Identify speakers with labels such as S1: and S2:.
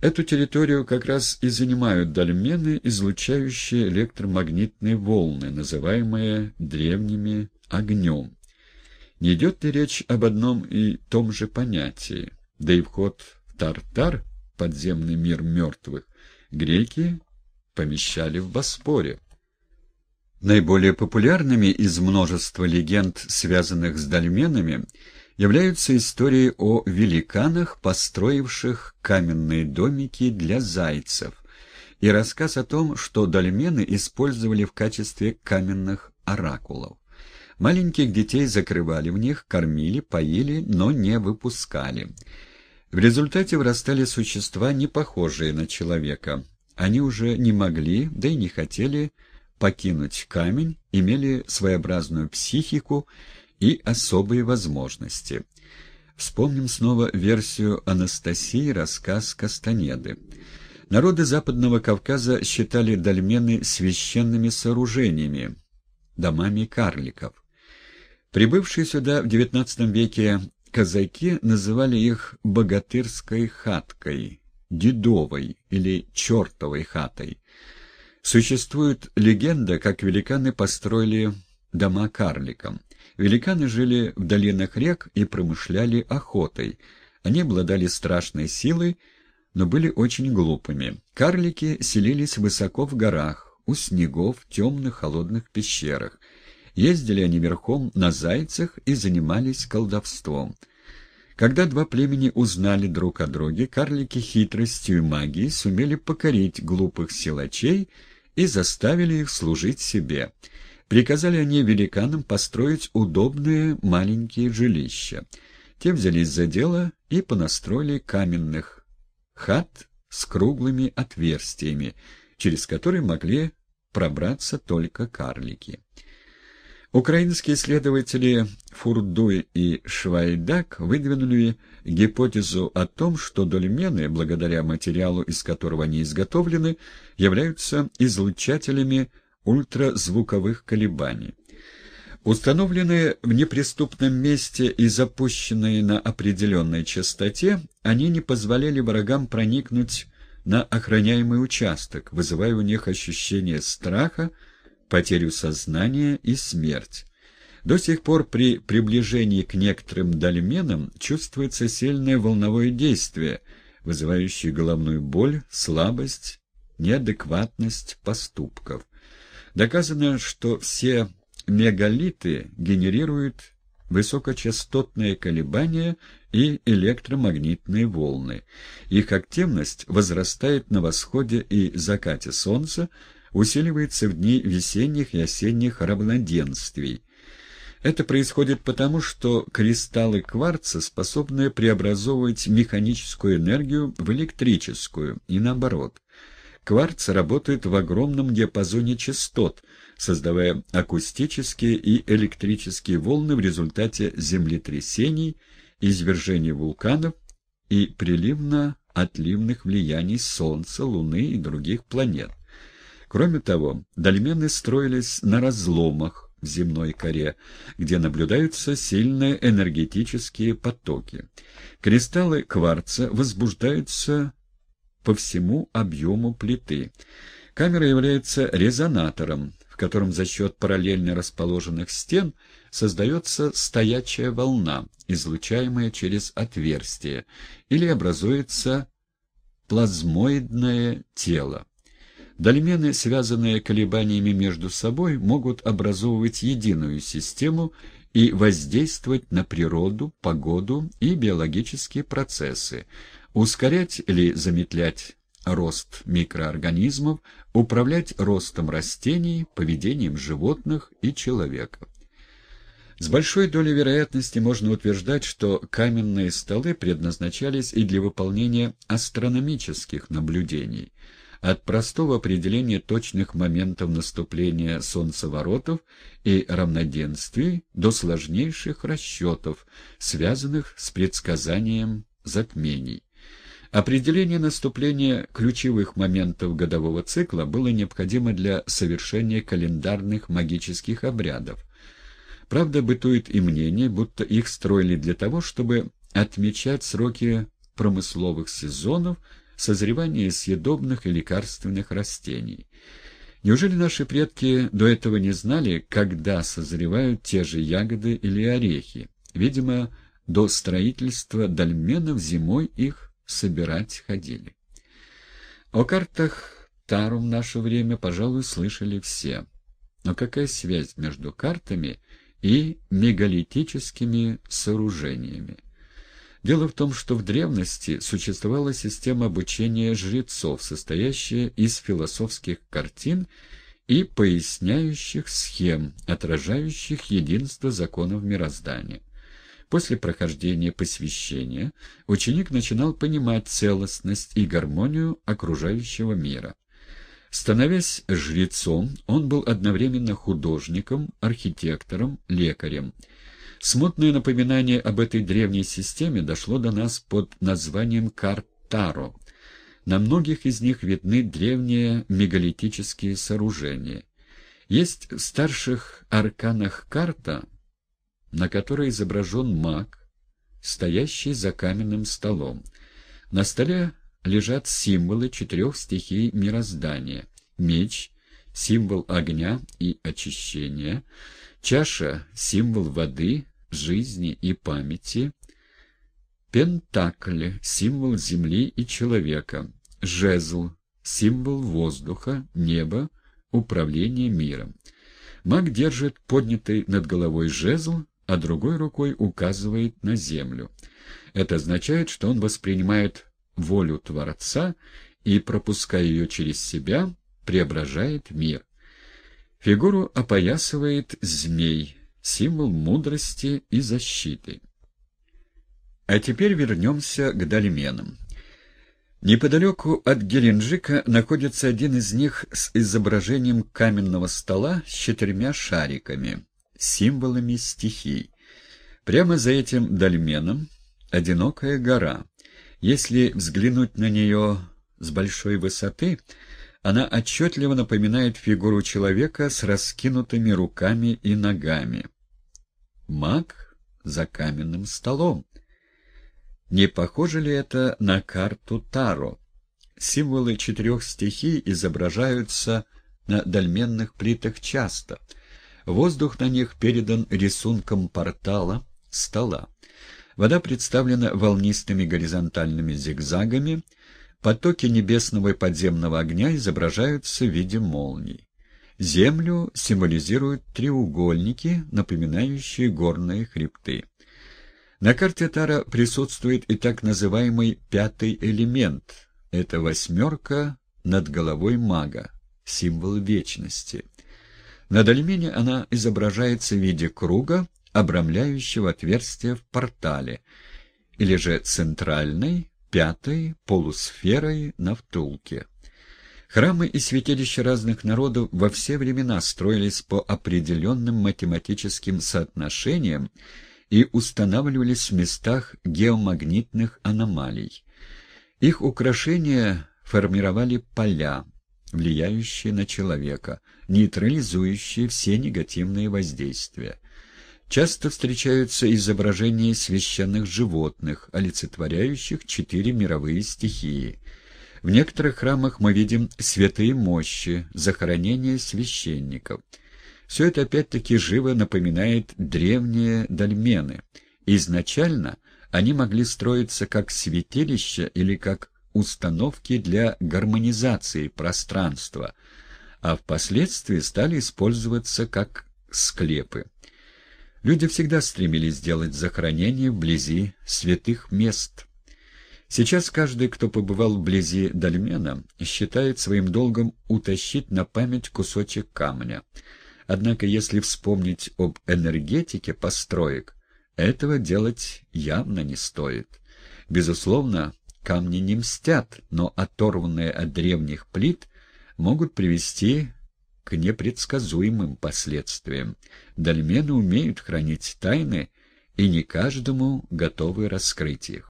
S1: Эту территорию как раз и занимают дольмены, излучающие электромагнитные волны, называемые древними огнем. Не идет ли речь об одном и том же понятии? Да и вход в Тартар, подземный мир мертвых, греки помещали в Боспоре. Наиболее популярными из множества легенд, связанных с дольменами, являются истории о великанах, построивших каменные домики для зайцев, и рассказ о том, что дольмены использовали в качестве каменных оракулов. Маленьких детей закрывали в них, кормили, поили, но не выпускали. В результате вырастали существа, не похожие на человека. Они уже не могли, да и не хотели покинуть камень, имели своеобразную психику и особые возможности. Вспомним снова версию Анастасии рассказ Кастанеды. Народы Западного Кавказа считали дольмены священными сооружениями, домами карликов. Прибывшие сюда в XIX веке казаки называли их «богатырской хаткой», «дедовой» или «чертовой хатой». Существует легенда, как великаны построили дома карликам. Великаны жили в долинах рек и промышляли охотой. Они обладали страшной силой, но были очень глупыми. Карлики селились высоко в горах, у снегов, темных холодных пещерах. Ездили они верхом на зайцах и занимались колдовством. Когда два племени узнали друг о друге, карлики хитростью и магией сумели покорить глупых силачей и заставили их служить себе. Приказали они великанам построить удобные маленькие жилища. Те взялись за дело и понастроили каменных хат с круглыми отверстиями, через которые могли пробраться только карлики. Украинские исследователи Фурдуй и Швайдак выдвинули гипотезу о том, что дольмены, благодаря материалу, из которого они изготовлены, являются излучателями ультразвуковых колебаний. Установленные в неприступном месте и запущенные на определенной частоте, они не позволяли врагам проникнуть на охраняемый участок, вызывая у них ощущение страха, потерю сознания и смерть. До сих пор при приближении к некоторым дольменам чувствуется сильное волновое действие, вызывающее головную боль, слабость, неадекватность поступков. Доказано, что все мегалиты генерируют высокочастотные колебания и электромагнитные волны. Их активность возрастает на восходе и закате Солнца, усиливается в дни весенних и осенних равноденствий. Это происходит потому, что кристаллы кварца способны преобразовывать механическую энергию в электрическую, и наоборот. Кварц работает в огромном диапазоне частот, создавая акустические и электрические волны в результате землетрясений, извержений вулканов и приливно-отливных влияний Солнца, Луны и других планет. Кроме того, дольмены строились на разломах в земной коре, где наблюдаются сильные энергетические потоки. Кристаллы кварца возбуждаются по всему объему плиты. Камера является резонатором, в котором за счет параллельно расположенных стен создается стоячая волна, излучаемая через отверстие, или образуется плазмоидное тело. Дольмены, связанные колебаниями между собой, могут образовывать единую систему и воздействовать на природу, погоду и биологические процессы, ускорять или замедлять рост микроорганизмов, управлять ростом растений, поведением животных и человека. С большой долей вероятности можно утверждать, что каменные столы предназначались и для выполнения астрономических наблюдений – от простого определения точных моментов наступления солнцеворотов и равноденствий до сложнейших расчетов, связанных с предсказанием затмений. Определение наступления ключевых моментов годового цикла было необходимо для совершения календарных магических обрядов. Правда, бытует и мнение, будто их строили для того, чтобы отмечать сроки промысловых сезонов, созревание съедобных и лекарственных растений. Неужели наши предки до этого не знали, когда созревают те же ягоды или орехи? Видимо, до строительства дольменов зимой их собирать ходили. О картах Тару в наше время, пожалуй, слышали все. Но какая связь между картами и мегалитическими сооружениями? Дело в том, что в древности существовала система обучения жрецов, состоящая из философских картин и поясняющих схем, отражающих единство законов мироздания. После прохождения посвящения ученик начинал понимать целостность и гармонию окружающего мира. Становясь жрецом, он был одновременно художником, архитектором, лекарем – Смутное напоминание об этой древней системе дошло до нас под названием карт Таро. На многих из них видны древние мегалитические сооружения. Есть в старших арканах карта, на которой изображен маг, стоящий за каменным столом. На столе лежат символы четырех стихий мироздания. Меч — символ огня и очищения, чаша — символ воды, жизни и памяти, Пентакль — символ земли и человека, жезл — символ воздуха, неба, управления миром. Маг держит поднятый над головой жезл, а другой рукой указывает на землю. Это означает, что он воспринимает волю Творца и, пропуская ее через себя, преображает мир. Фигуру опоясывает змей, символ мудрости и защиты. А теперь вернемся к дольменам. Неподалеку от Геленджика находится один из них с изображением каменного стола с четырьмя шариками, символами стихий. Прямо за этим дольменом одинокая гора. Если взглянуть на нее с большой высоты, она отчетливо напоминает фигуру человека с раскинутыми руками и ногами. Маг за каменным столом. Не похоже ли это на карту Таро? Символы четырех стихий изображаются на дольменных плитах часто. Воздух на них передан рисунком портала, стола. Вода представлена волнистыми горизонтальными зигзагами, Потоки небесного и подземного огня изображаются в виде молний. Землю символизируют треугольники, напоминающие горные хребты. На карте Тара присутствует и так называемый пятый элемент. Это восьмерка над головой мага, символ вечности. На дольмене она изображается в виде круга, обрамляющего отверстие в портале, или же центральной, пятой полусферой на втулке. Храмы и святилища разных народов во все времена строились по определенным математическим соотношениям и устанавливались в местах геомагнитных аномалий. Их украшения формировали поля, влияющие на человека, нейтрализующие все негативные воздействия. Часто встречаются изображения священных животных, олицетворяющих четыре мировые стихии. В некоторых храмах мы видим святые мощи, захоронения священников. Все это опять-таки живо напоминает древние дольмены. Изначально они могли строиться как святилища или как установки для гармонизации пространства, а впоследствии стали использоваться как склепы. Люди всегда стремились сделать захоронение вблизи святых мест. Сейчас каждый, кто побывал вблизи Дольмена, считает своим долгом утащить на память кусочек камня. Однако, если вспомнить об энергетике построек, этого делать явно не стоит. Безусловно, камни не мстят, но оторванные от древних плит могут привести к непредсказуемым последствиям. Дольмены умеют хранить тайны, и не каждому готовы раскрыть их.